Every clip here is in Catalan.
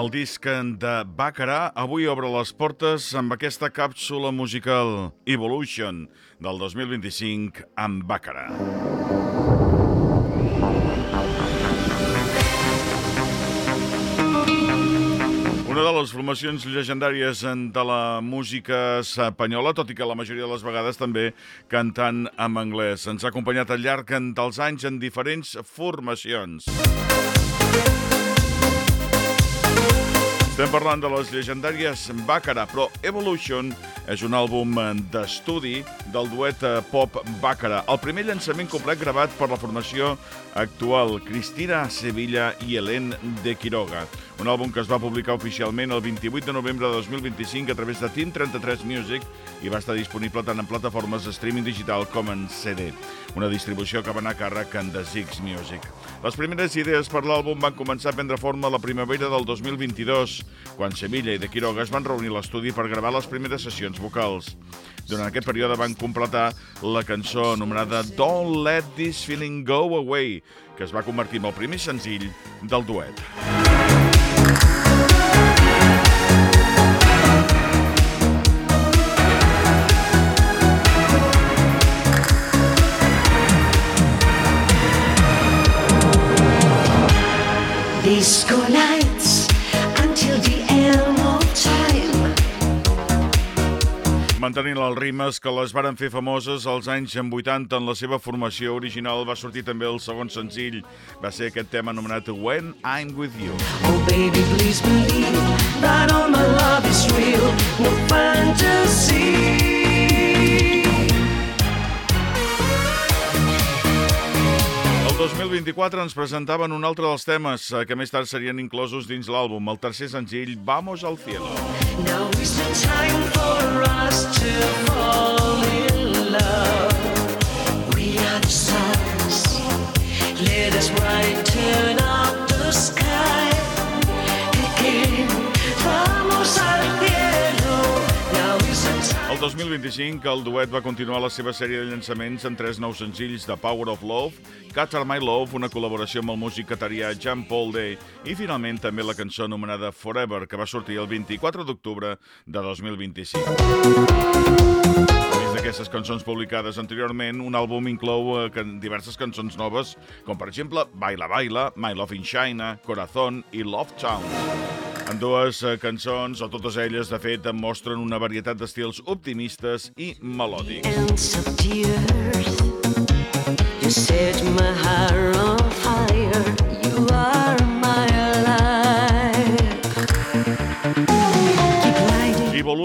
El disc de Bàcara avui obre les portes amb aquesta càpsula musical Evolution del 2025 amb Bàcara. Una de les formacions legendàries de la música espanyola, tot i que la majoria de les vegades també cantant en anglès. Ens ha acompanyat al llarg dels anys en diferents formacions. Estem parlant de les legendàries Bàcara, però Evolution és un àlbum d'estudi del duet pop Bàcara, el primer llançament complet gravat per la formació actual Cristina Sevilla i Helen de Quiroga. Un àlbum que es va publicar oficialment el 28 de novembre de 2025 a través de Team 33 Music i va estar disponible tant en plataformes de streaming digital com en CD. Una distribució que va anar a càrrec en The Six Music. Les primeres idees per l'àlbum van començar a prendre forma la primavera del 2022, quan Sevilla i de Quiroga es van reunir a l'estudi per gravar les primeres sessions vocals. Durant aquest període van completar la cançó anomenada Don't Let This Feeling Go Away, que es va convertir en el primer senzill del duet. Disco lights Mantenint les rimes que les varen fer famoses als anys en 80 en la seva formació original va sortir també el segon senzill. Va ser aquest tema anomenat When I'm With You. Oh baby, please believe that all my love is real, no fantasy. El 2024 ens presentaven un altre dels temes eh, que més tard serien inclosos dins l'àlbum, el tercer senzill Vamos al Cielo. Now is the time for us to 2025, el duet va continuar la seva sèrie de llançaments en tres nous senzills de Power of Love, Cutter My Love, una col·laboració amb el músic catarià Jean Paul Day, i finalment també la cançó anomenada Forever, que va sortir el 24 d'octubre de 2025. A més d'aquestes cançons publicades anteriorment, un àlbum inclou eh, diverses cançons noves, com per exemple Baila Baila, My Love in China, Corazón i Love Town. En dues eh, cançons, o totes elles, de fet, mostren una varietat d'estils optimistes i melòdics.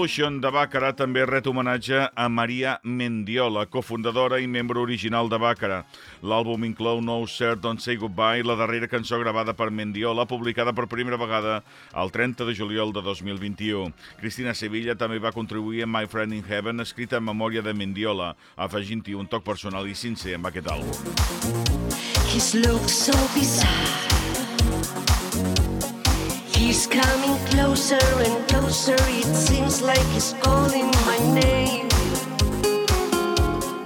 Lighting. Evolution de Bàcara també ret homenatge a Maria Mendiola, cofundadora i membre original de Bàcara. L'àlbum inclou No Sir Don't Say Goodbye, la darrera cançó gravada per Mendiola, publicada per primera vegada el 30 de juliol de 2021. Cristina Sevilla també va contribuir a My Friend in Heaven, escrita en memòria de Mendiola, afegint-hi un toc personal i sincer amb aquest àlbum. His look so bizarre. He's coming closer and closer. It seems like he's calling my name.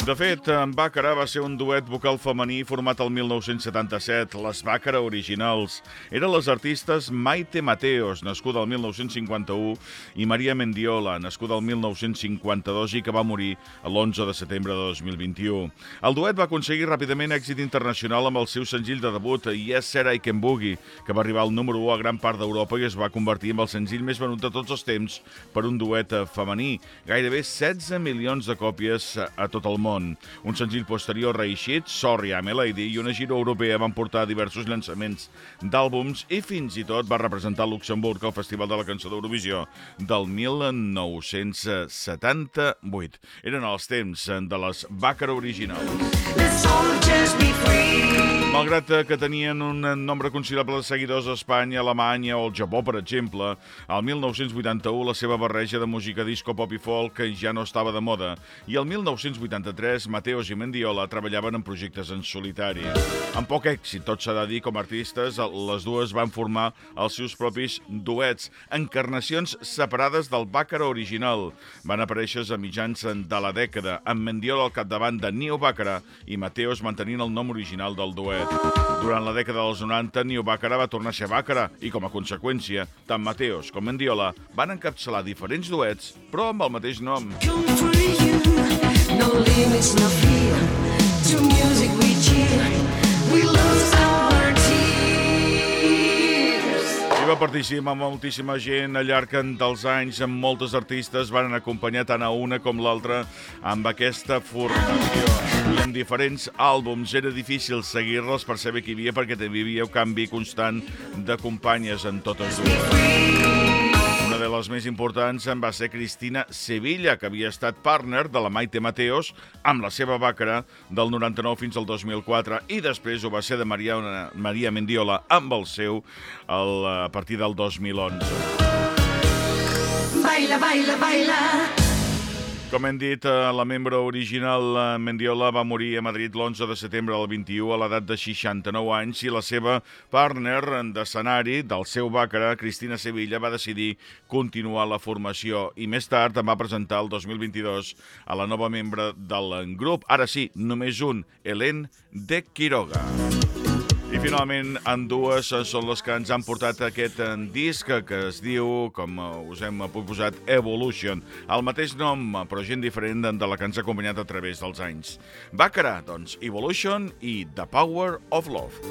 De fet, en Bàcara va ser un duet vocal femení format el 1977, les Bàcara originals. Eren les artistes Maite Mateos, nascuda el 1951, i Maria Mendiola, nascuda el 1952 i que va morir l'11 de setembre de 2021. El duet va aconseguir ràpidament èxit internacional amb el seu senzill de debut, Yes Sir I Can Boogie, que va arribar al número 1 a gran part d'Europa i es va convertir en el senzill més venut de tots els temps per un duet femení. Gairebé 16 milions de còpies a tot el món. Un senzill posterior reeixit, Sorry I'm a Lady, i una gira europea van portar diversos llançaments d'àlbums i fins i tot va representar Luxemburg al Festival de la Cançó d'Eurovisió del 1978. Eren els temps de les Bàcara originals. Let's all just be free. Malgrat eh, que tenien un nombre considerable de seguidors a Espanya, Alemanya o el Japó, per exemple, al 1981 la seva barreja de música disco, pop i folk ja no estava de moda, i el 1983 Mateos i Mendiola treballaven en projectes en solitari. Amb poc èxit, tot s'ha de dir, com a artistes, les dues van formar els seus propis duets, encarnacions separades del Bàcara original. Van aparèixer a mitjans de la dècada, amb Mendiola al capdavant de Neo Bàcara i Mateos mantenint el nom original del duet. Duet. Durant la dècada dels 90, New Bàcara va tornar a ser Bàcara i, com a conseqüència, tant Mateos com Mendiola van encapçalar diferents duets, però amb el mateix nom. Come you, no limits, no fear. Participar moltíssima gent al llarg dels anys, amb moltes artistes van acompanyar tant a una com l'altra amb aquesta formació. I en diferents àlbums era difícil seguir-les per saber qui hi havia perquè hi havia un canvi constant de companyes en totes dues. De les més importants en va ser Cristina Sevilla, que havia estat partner de la Maite Mateos amb la seva bàcara del 99 fins al 2004 i després ho va ser de Maria, Maria Mendiola amb el seu el, a partir del 2011. Baila, baila, baila. Com hem dit, eh, la membre original eh, Mendiola va morir a Madrid l'11 de setembre del 21 a l'edat de 69 anys i la seva partner d'escenari del seu bàcara, Cristina Sevilla, va decidir continuar la formació i més tard em va presentar el 2022 a la nova membre del grup. Ara sí, només un, Helen de Quiroga. I finalment, en dues eh, són les que ens han portat aquest eh, disc que es diu, com eh, us hem proposat, Evolution. El mateix nom, però gent diferent de la que ens ha acompanyat a través dels anys. Bàcara, doncs, Evolution i The Power of Love.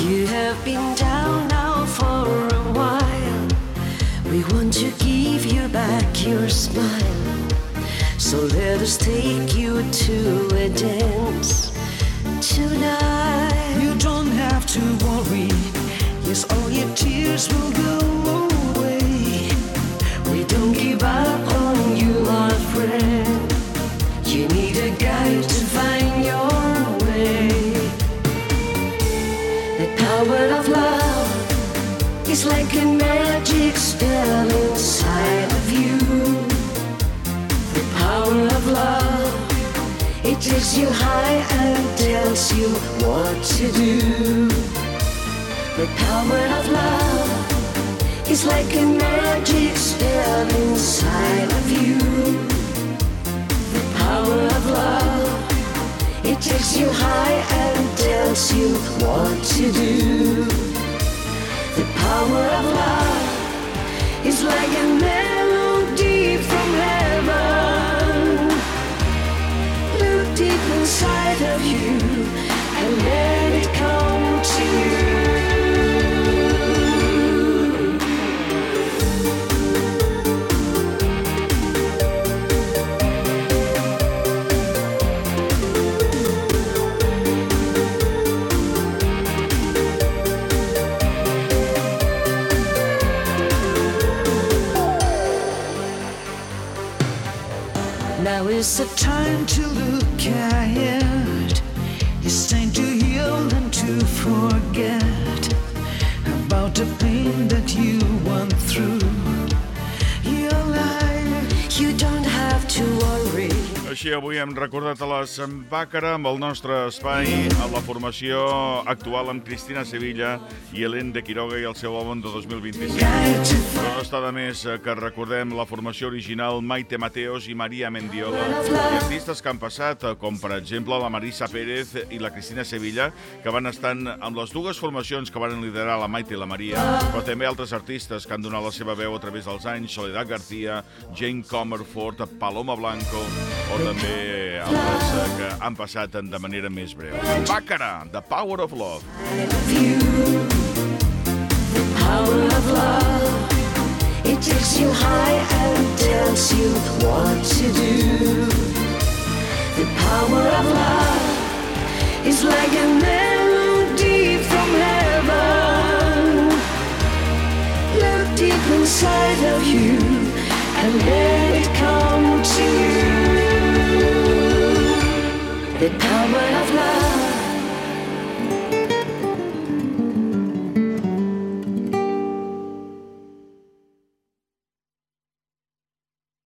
You have been down now for a while. We want to give you back your smile. So let us take you to a dance tonight. You don't have to worry. Yes, all your tears will go away. We don't give up takes you high and tells you what to do. The power of love is like a magic spell inside of you. The power of love, it takes you high and tells you what to do. The power of love is like a melody Now is the time to look ahead. It's time to heal and to forget about the pain that you went through. Your life. You don't have to worry. Així avui hem recordat a les Bàcara amb el nostre espai a la formació actual amb Cristina Sevilla i Helen de Quiroga i el seu àlbum de 2025. Guide to Però no està de més que recordem la formació original Maite Mateos i Maria Mendiola i artistes que han passat, com per exemple la Marisa Pérez i la Cristina Sevilla, que van estar amb les dues formacions que van liderar la Maite i la Maria, però també altres artistes que han donat la seva veu a través dels anys, Soledad García, Jane Comerford, Paloma Blanco, o també altres que han passat de manera més breu. Bàcara, The Power of Love. Power of love, it takes you high and tells you what to do. The power of love is like a melody from heaven. Look deep inside of you and The power